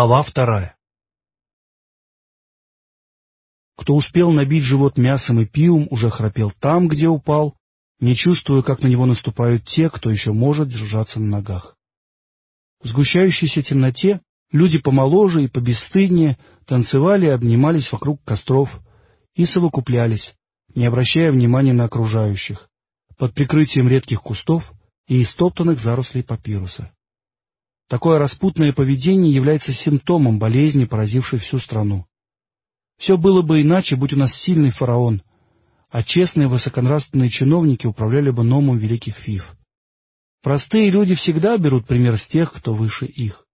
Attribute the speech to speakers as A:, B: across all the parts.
A: Глава вторая Кто успел набить живот мясом и пивом, уже храпел там, где упал, не чувствуя, как на него наступают те, кто еще может держаться на ногах. В сгущающейся темноте люди помоложе и побесстыднее танцевали и обнимались вокруг костров и совокуплялись, не обращая внимания на окружающих, под прикрытием редких кустов и истоптанных зарослей папируса. Такое распутное поведение является симптомом болезни, поразившей всю страну. Все было бы иначе, будь у нас сильный фараон, а честные высоконравственные чиновники управляли бы номом великих фиф. Простые люди всегда берут пример с тех, кто выше их.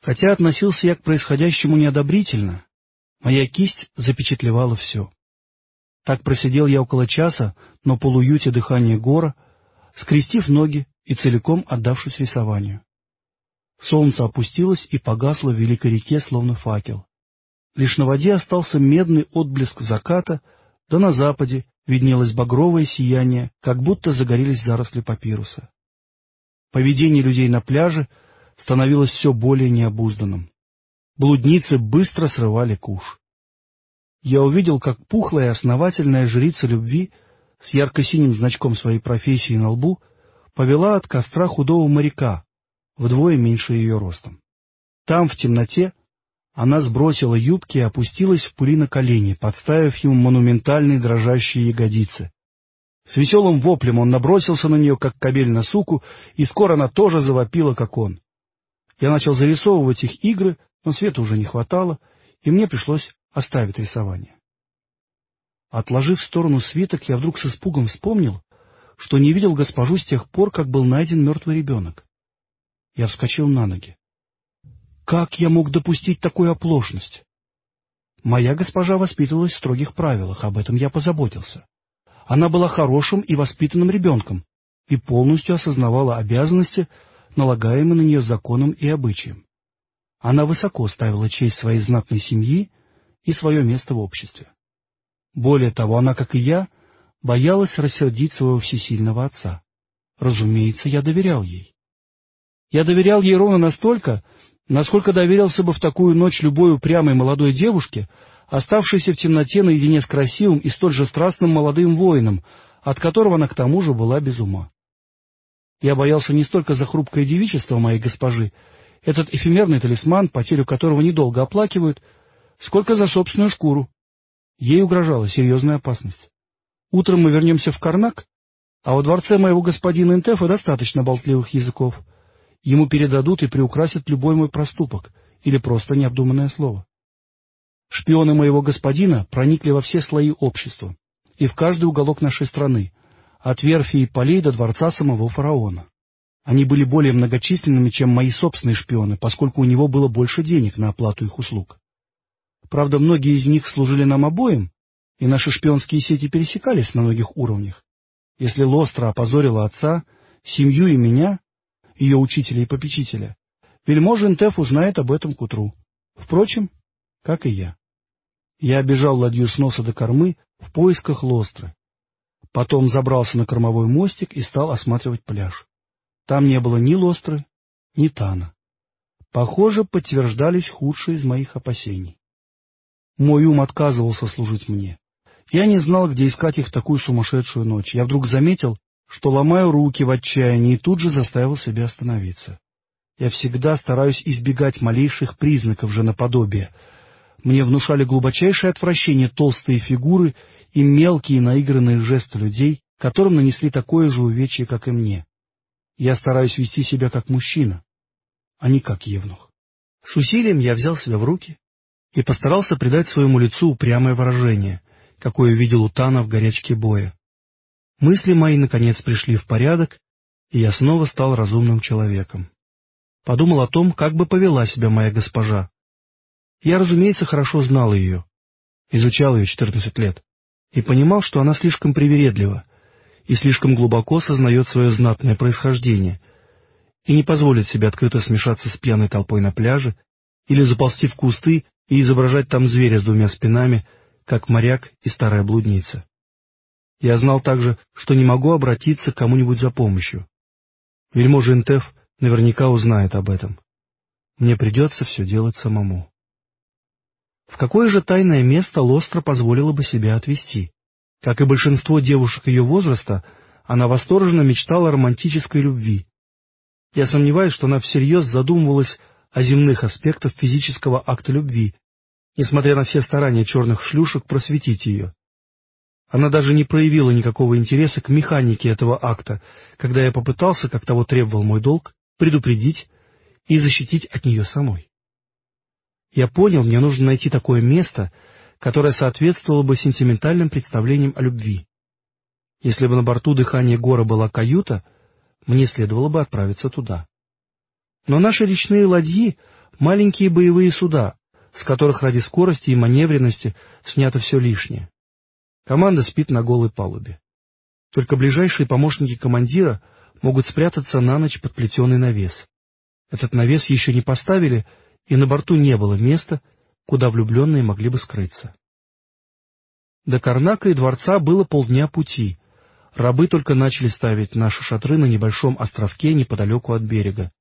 A: Хотя относился я к происходящему неодобрительно, моя кисть запечатлевала все. Так просидел я около часа на полуюте дыхания гора, скрестив ноги и целиком отдавшись рисованию. Солнце опустилось и погасло в великой реке, словно факел. Лишь на воде остался медный отблеск заката, да на западе виднелось багровое сияние, как будто загорелись заросли папируса. Поведение людей на пляже становилось все более необузданным. Блудницы быстро срывали куш. Я увидел, как пухлая и основательная жрица любви с ярко-синим значком своей профессии на лбу повела от костра худого моряка, вдвое меньше ее ростом. Там, в темноте, она сбросила юбки и опустилась в пыли на колени, подставив ему монументальные дрожащие ягодицы. С веселым воплем он набросился на нее, как кобель на суку, и скоро она тоже завопила, как он. Я начал зарисовывать их игры, но света уже не хватало, и мне пришлось оставить рисование. Отложив в сторону свиток, я вдруг с испугом вспомнил, что не видел госпожу с тех пор, как был найден мертвый ребенок. Я вскочил на ноги. Как я мог допустить такую оплошность? Моя госпожа воспитывалась в строгих правилах, об этом я позаботился. Она была хорошим и воспитанным ребенком и полностью осознавала обязанности, налагаемые на нее законом и обычаем. Она высоко ставила честь своей знатной семьи и свое место в обществе. Более того, она, как и я, боялась рассердить своего всесильного отца. Разумеется, я доверял ей. Я доверял ей ровно настолько, насколько доверился бы в такую ночь любой упрямой молодой девушке, оставшейся в темноте наедине с красивым и столь же страстным молодым воином, от которого она к тому же была без ума. Я боялся не столько за хрупкое девичество моей госпожи, этот эфемерный талисман, потерю которого недолго оплакивают, сколько за собственную шкуру. Ей угрожала серьезная опасность. Утром мы вернемся в Карнак, а во дворце моего господина Интефа достаточно болтливых языков — ему передадут и приукрасят любой мой проступок или просто необдуманное слово. Шпионы моего господина проникли во все слои общества и в каждый уголок нашей страны, от верфи и полей до дворца самого фараона. Они были более многочисленными, чем мои собственные шпионы, поскольку у него было больше денег на оплату их услуг. Правда, многие из них служили нам обоим, и наши шпионские сети пересекались на многих уровнях. Если Лостра опозорила отца, семью и меня, ее учителя и попечителя, вельможа Интеф узнает об этом к утру. Впрочем, как и я. Я обежал ладью с носа до кормы в поисках лостры. Потом забрался на кормовой мостик и стал осматривать пляж. Там не было ни лостры, ни тана. Похоже, подтверждались худшие из моих опасений. Мой ум отказывался служить мне. Я не знал, где искать их в такую сумасшедшую ночь. Я вдруг заметил, что ломаю руки в отчаянии и тут же заставил себя остановиться. Я всегда стараюсь избегать малейших признаков женоподобия. Мне внушали глубочайшее отвращение толстые фигуры и мелкие наигранные жесты людей, которым нанесли такое же увечье, как и мне. Я стараюсь вести себя как мужчина, а не как евнух. С усилием я взял себя в руки и постарался придать своему лицу упрямое выражение, какое видел у Тана в горячке боя. Мысли мои, наконец, пришли в порядок, и я снова стал разумным человеком. Подумал о том, как бы повела себя моя госпожа. Я, разумеется, хорошо знал ее, изучал ее четырнадцать лет, и понимал, что она слишком привередлива и слишком глубоко сознает свое знатное происхождение и не позволит себе открыто смешаться с пьяной толпой на пляже или заползти в кусты и изображать там зверя с двумя спинами, как моряк и старая блудница. Я знал также, что не могу обратиться к кому-нибудь за помощью. Вельможа Интеф наверняка узнает об этом. мне придется все делать самому. В какое же тайное место Лостра позволила бы себя отвести? Как и большинство девушек ее возраста, она восторженно мечтала о романтической любви. Я сомневаюсь, что она всерьез задумывалась о земных аспектах физического акта любви, несмотря на все старания черных шлюшек просветить ее. Она даже не проявила никакого интереса к механике этого акта, когда я попытался, как того требовал мой долг, предупредить и защитить от нее самой. Я понял, мне нужно найти такое место, которое соответствовало бы сентиментальным представлениям о любви. Если бы на борту дыхания гора была каюта, мне следовало бы отправиться туда. Но наши речные ладьи — маленькие боевые суда, с которых ради скорости и маневренности снято все лишнее. Команда спит на голой палубе. Только ближайшие помощники командира могут спрятаться на ночь под плетеный навес. Этот навес еще не поставили, и на борту не было места, куда влюбленные могли бы скрыться. До Карнака и дворца было полдня пути. Рабы только начали ставить наши шатры на небольшом островке неподалеку от берега.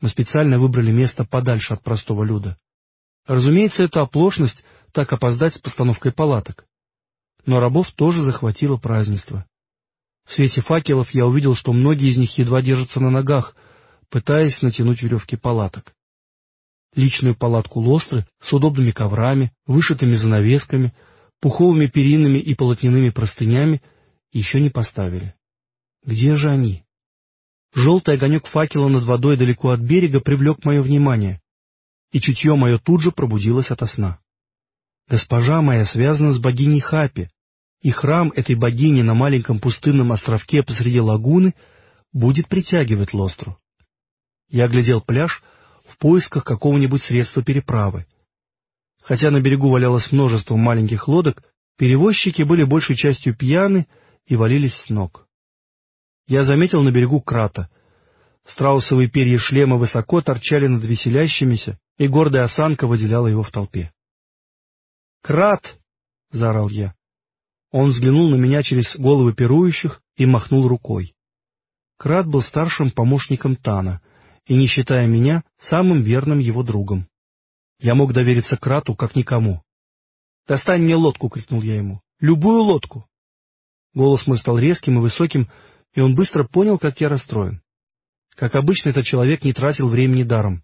A: Мы специально выбрали место подальше от простого люда. Разумеется, это оплошность так опоздать с постановкой палаток. Но рабов тоже захватило празднество. В свете факелов я увидел, что многие из них едва держатся на ногах, пытаясь натянуть веревки палаток. Личную палатку Лостры с удобными коврами, вышитыми занавесками, пуховыми перинами и полотняными простынями еще не поставили. Где же они? Желтый огонек факела над водой далеко от берега привлек мое внимание, и чутье мое тут же пробудилось ото сна. Госпожа моя связана с богиней Хапи, и храм этой богини на маленьком пустынном островке посреди лагуны будет притягивать Лостру. Я оглядел пляж в поисках какого-нибудь средства переправы. Хотя на берегу валялось множество маленьких лодок, перевозчики были большей частью пьяны и валились с ног. Я заметил на берегу крата. Страусовые перья шлема высоко торчали над веселящимися, и гордая осанка выделяла его в толпе. «Крат!» — заорал я. Он взглянул на меня через головы пирующих и махнул рукой. Крат был старшим помощником Тана и, не считая меня, самым верным его другом. Я мог довериться Крату, как никому. «Достань мне лодку!» — крикнул я ему. «Любую лодку!» Голос мой стал резким и высоким, и он быстро понял, как я расстроен. Как обычно, этот человек не тратил времени даром.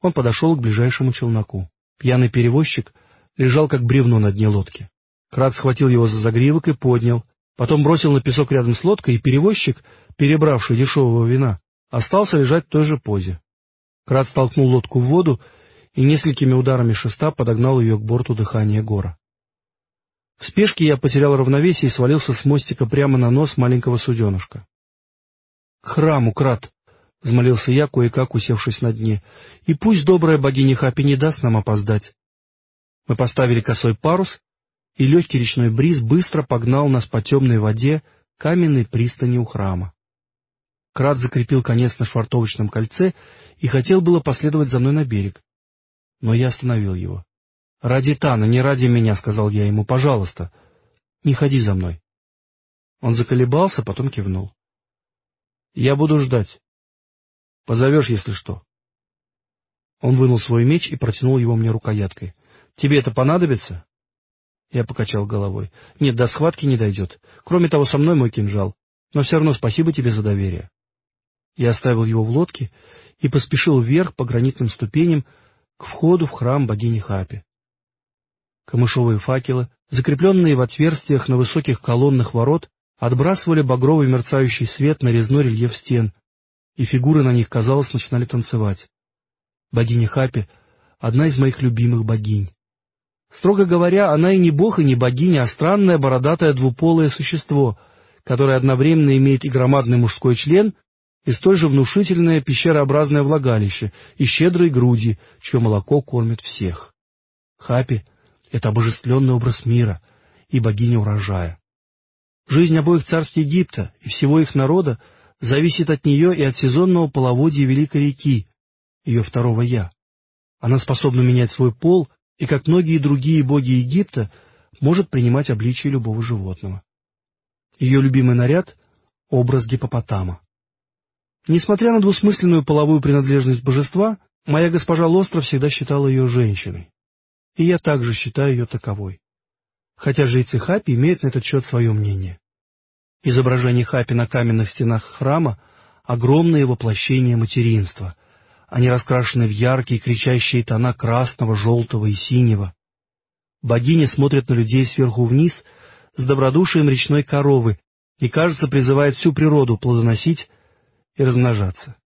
A: Он подошел к ближайшему челноку. Пьяный перевозчик лежал как бревно на дне лодки. Крат схватил его за загривок и поднял, потом бросил на песок рядом с лодкой, и перевозчик, перебравший дешевого вина, остался лежать в той же позе. Крат столкнул лодку в воду и несколькими ударами шеста подогнал ее к борту дыхания гора. В спешке я потерял равновесие и свалился с мостика прямо на нос маленького суденышка. — К храму, Крат! — взмолился я, кое-как усевшись на дне. — И пусть добрая богиня Хапи не даст нам опоздать. Мы поставили косой парус, и легкий речной бриз быстро погнал нас по темной воде каменной пристани у храма. Крат закрепил конец на швартовочном кольце и хотел было последовать за мной на берег. Но я остановил его. — Ради Тана, не ради меня, — сказал я ему, — пожалуйста, не ходи за мной. Он заколебался, потом кивнул. — Я буду ждать. Позовешь, если что. Он вынул свой меч и протянул его мне рукояткой. — Тебе это понадобится? Я покачал головой. — Нет, до схватки не дойдет. Кроме того, со мной мой кинжал. Но все равно спасибо тебе за доверие. Я оставил его в лодке и поспешил вверх по гранитным ступеням к входу в храм богини Хапи. Камышовые факелы, закрепленные в отверстиях на высоких колоннах ворот, отбрасывали багровый мерцающий свет на резной рельеф стен, и фигуры на них, казалось, начинали танцевать. Богиня Хапи — одна из моих любимых богинь. Строго говоря, она и не бог, и не богиня, а странное бородатое двуполое существо, которое одновременно имеет и громадный мужской член, и столь же внушительное пещерообразное влагалище, и щедрые груди, чье молоко кормит всех. Хапи — это обожествленный образ мира и богиня урожая. Жизнь обоих царств Египта и всего их народа зависит от нее и от сезонного половодья Великой реки, ее второго «я». Она способна менять свой пол и, как многие другие боги Египта, может принимать обличие любого животного. Ее любимый наряд — образ гипопотама. Несмотря на двусмысленную половую принадлежность божества, Моя госпожа Лостро всегда считала ее женщиной, и я также считаю ее таковой. Хотя жрецы Хапи имеют на этот счет свое мнение. Изображение Хапи на каменных стенах храма — огромное воплощение материнства. Они раскрашены в яркие кричащие тона красного, желтого и синего. Богиня смотрит на людей сверху вниз с добродушием речной коровы и, кажется, призывает всю природу плодоносить и размножаться.